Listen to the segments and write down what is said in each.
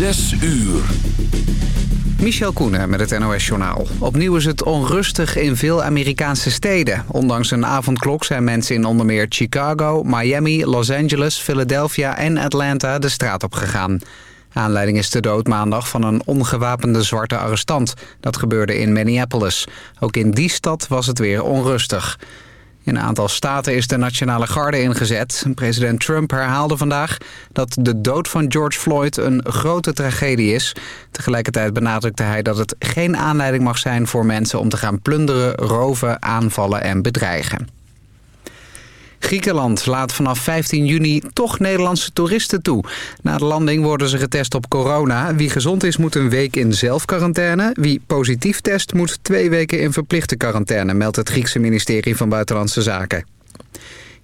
Zes uur. Michel Koenen met het NOS-journaal. Opnieuw is het onrustig in veel Amerikaanse steden. Ondanks een avondklok zijn mensen in onder meer Chicago, Miami, Los Angeles, Philadelphia en Atlanta de straat op gegaan. Aanleiding is de dood maandag van een ongewapende zwarte arrestant. Dat gebeurde in Minneapolis. Ook in die stad was het weer onrustig. In een aantal staten is de Nationale Garde ingezet. President Trump herhaalde vandaag dat de dood van George Floyd een grote tragedie is. Tegelijkertijd benadrukte hij dat het geen aanleiding mag zijn voor mensen om te gaan plunderen, roven, aanvallen en bedreigen. Griekenland laat vanaf 15 juni toch Nederlandse toeristen toe. Na de landing worden ze getest op corona. Wie gezond is moet een week in zelfquarantaine. Wie positief test moet twee weken in verplichte quarantaine... meldt het Griekse ministerie van Buitenlandse Zaken.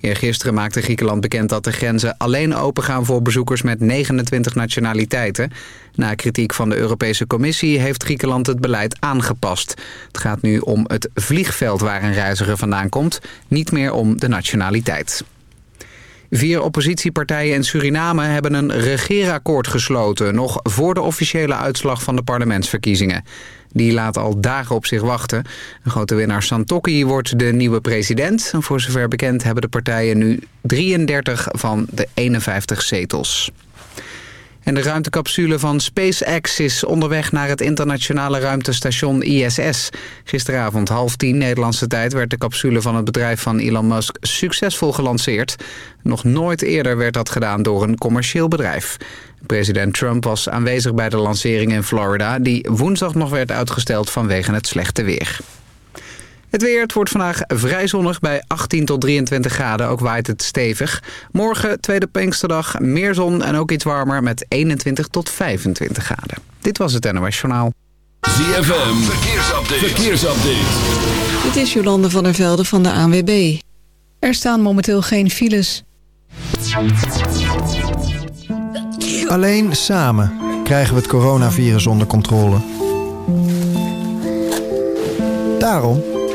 Eergisteren maakte Griekenland bekend dat de grenzen alleen opengaan voor bezoekers met 29 nationaliteiten. Na kritiek van de Europese Commissie heeft Griekenland het beleid aangepast. Het gaat nu om het vliegveld waar een reiziger vandaan komt, niet meer om de nationaliteit. Vier oppositiepartijen in Suriname hebben een regeerakkoord gesloten... nog voor de officiële uitslag van de parlementsverkiezingen. Die laat al dagen op zich wachten. Een grote winnaar Santokki wordt de nieuwe president. voor zover bekend hebben de partijen nu 33 van de 51 zetels. En de ruimtecapsule van SpaceX is onderweg naar het internationale ruimtestation ISS. Gisteravond half tien Nederlandse tijd werd de capsule van het bedrijf van Elon Musk succesvol gelanceerd. Nog nooit eerder werd dat gedaan door een commercieel bedrijf. President Trump was aanwezig bij de lancering in Florida... die woensdag nog werd uitgesteld vanwege het slechte weer. Het weer, het wordt vandaag vrij zonnig bij 18 tot 23 graden. Ook waait het stevig. Morgen, tweede Pinksterdag, meer zon en ook iets warmer met 21 tot 25 graden. Dit was het NOS Journaal. ZFM, verkeersupdate. verkeersupdate. Dit is Jolande van der Velde van de ANWB. Er staan momenteel geen files. Alleen samen krijgen we het coronavirus onder controle. Daarom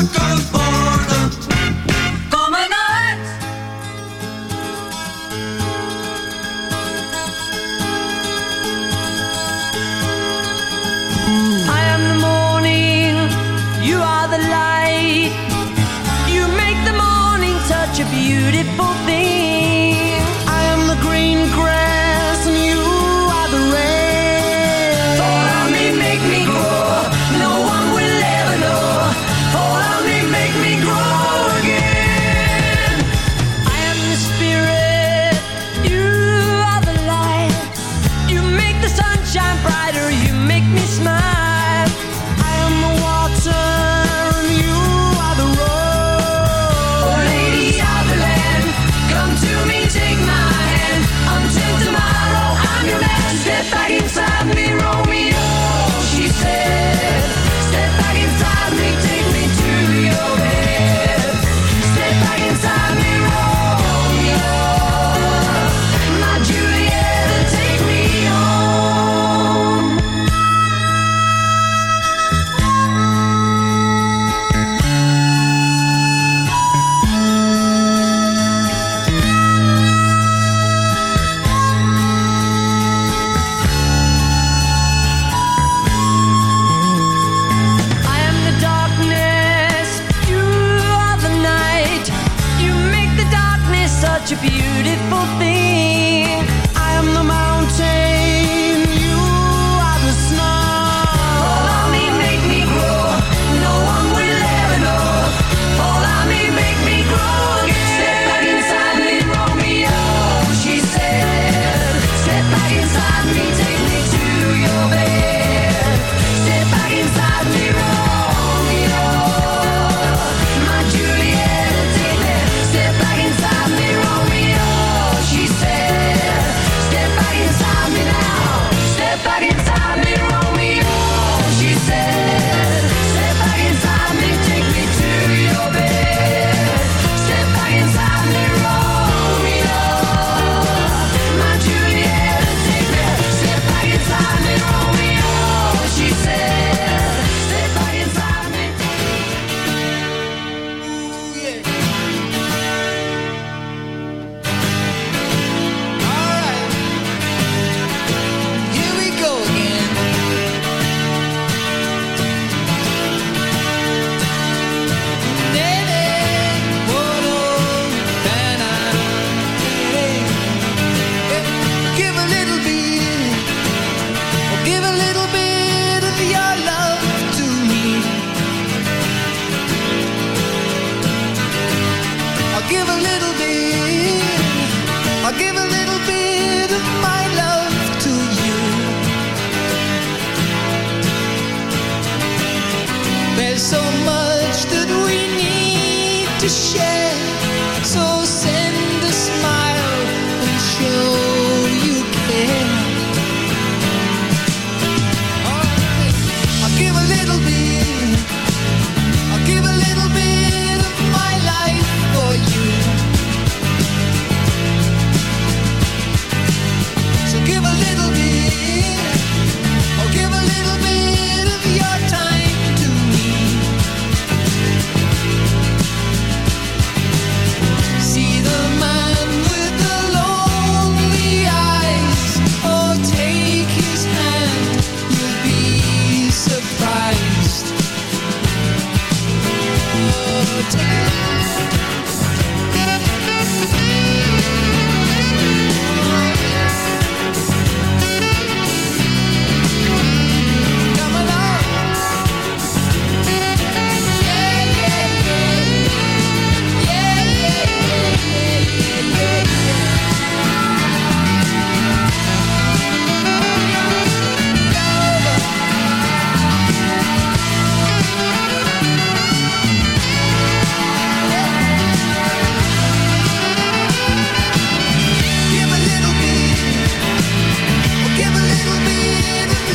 I am the morning, you are the light. You make the morning such a beautiful thing.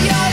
Your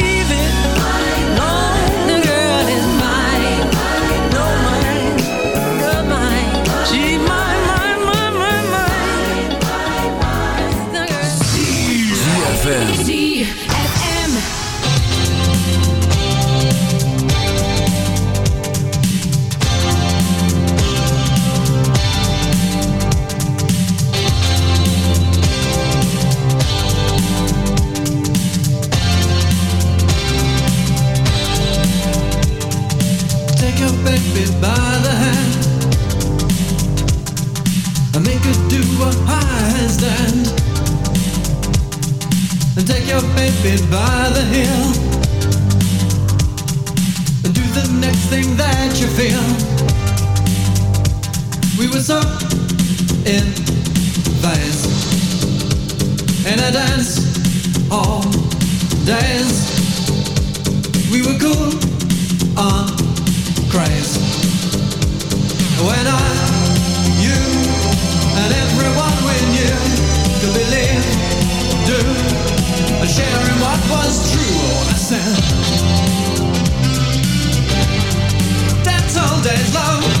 in a dance all days. We were cool on craze. When I, you, and everyone we knew could believe, do, and sharing what was true, I said. That's all days love.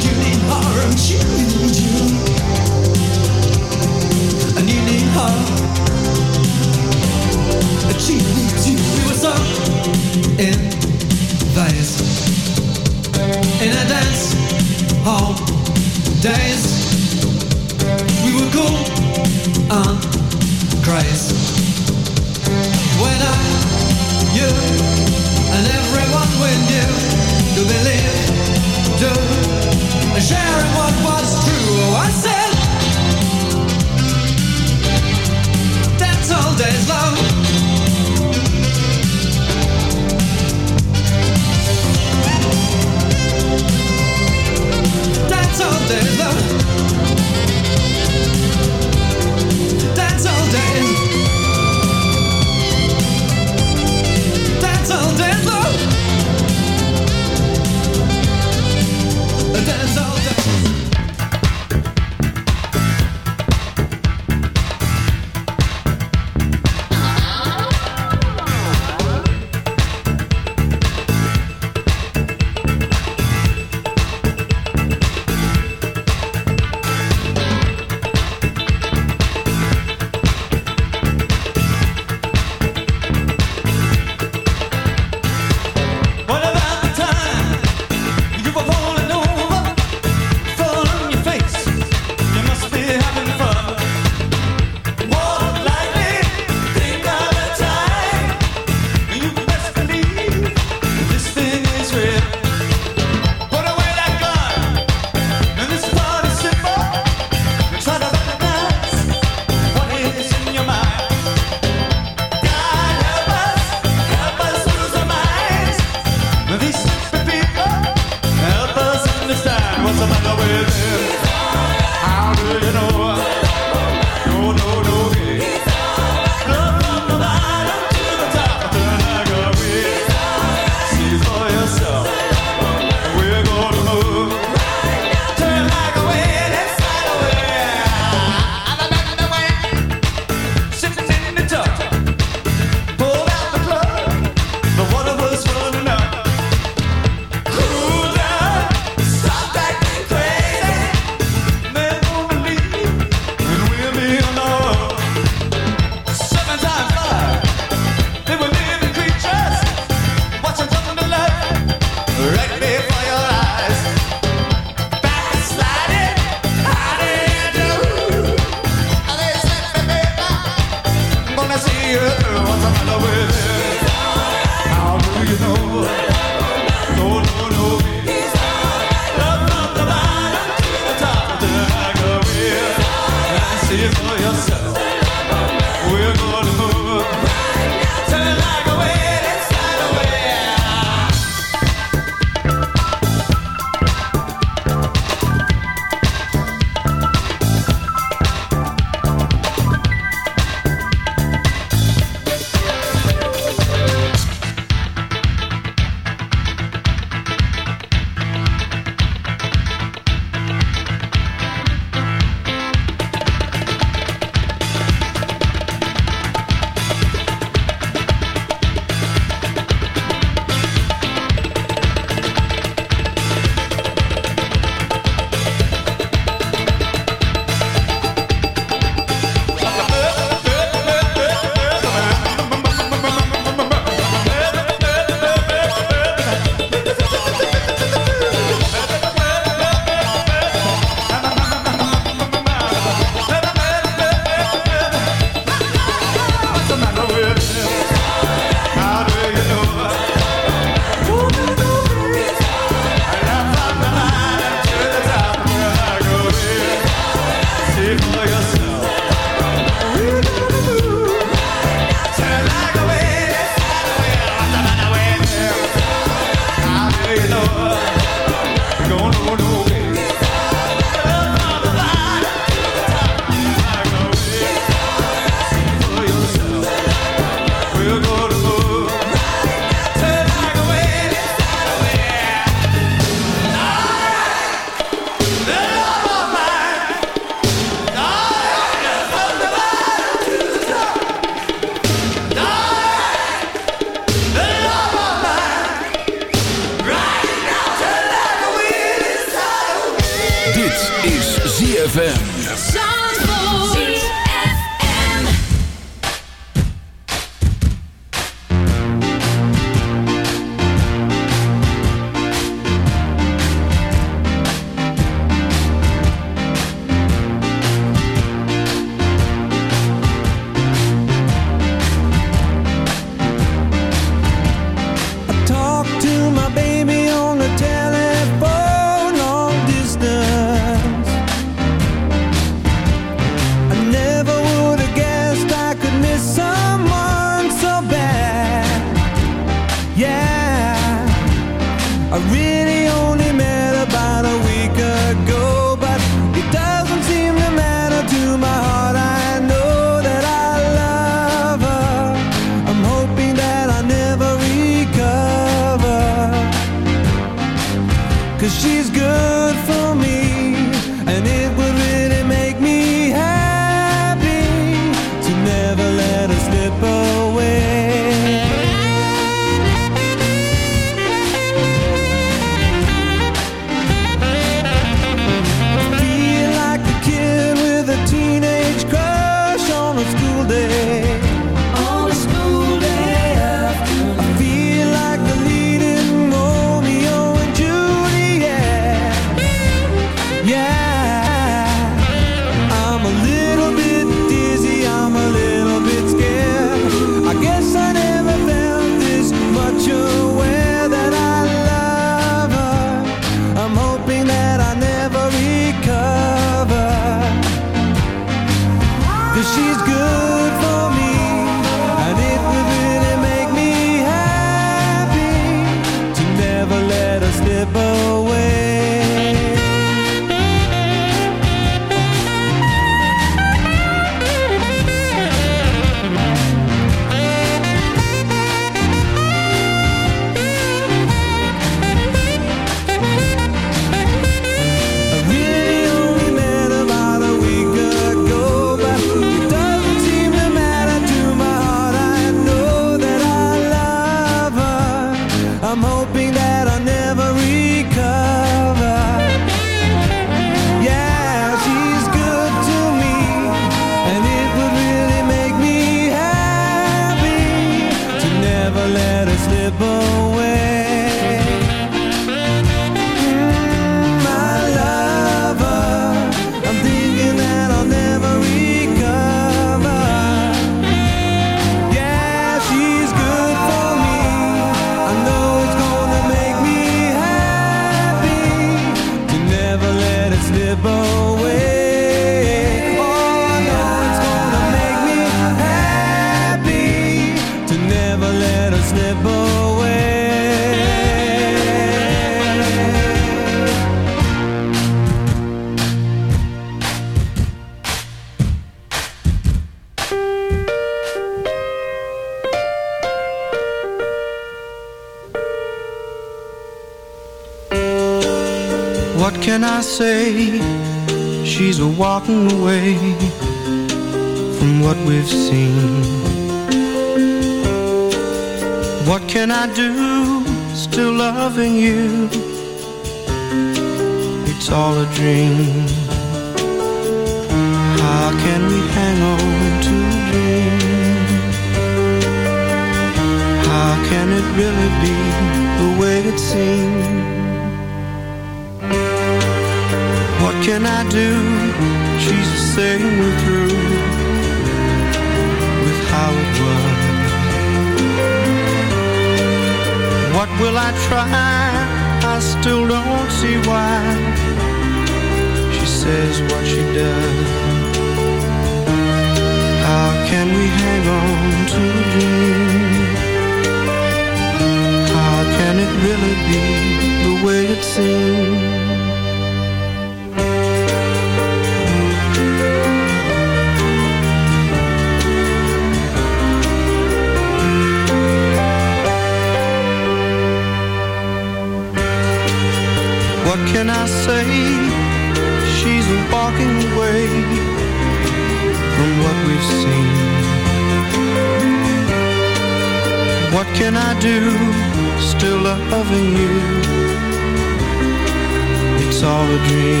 me.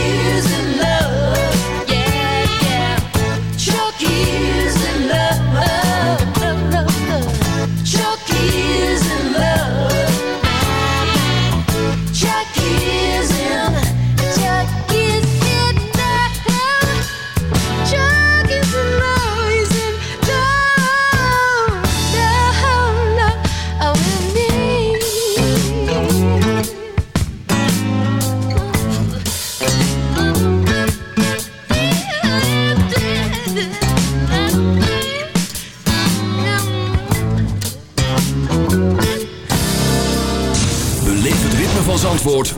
years in love.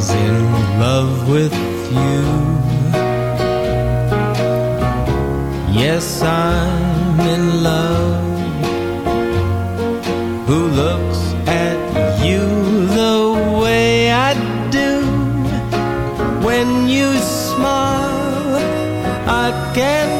was in love with you. Yes, I'm in love. Who looks at you the way I do? When you smile, I can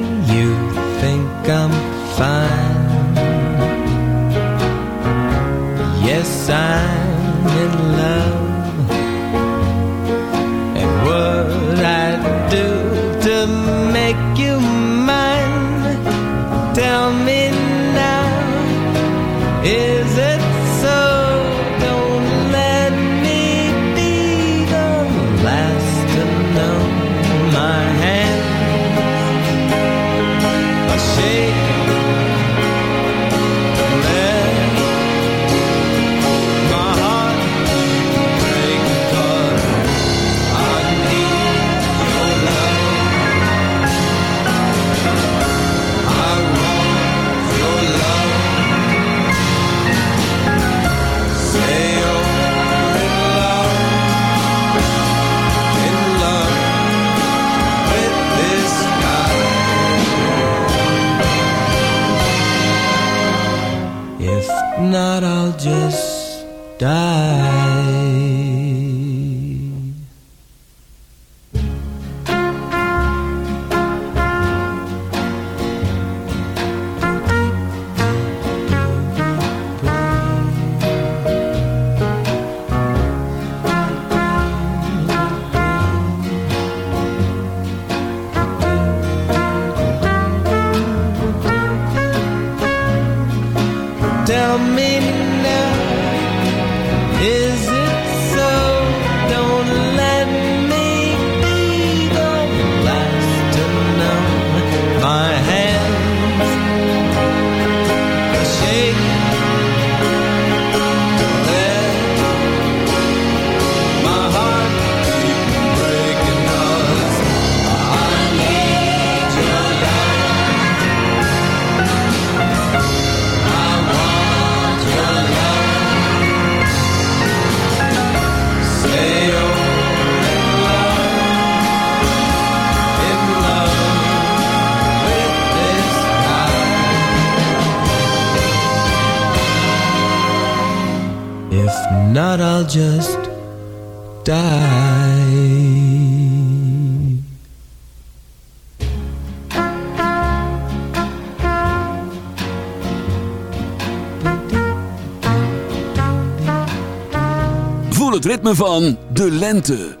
van de lente.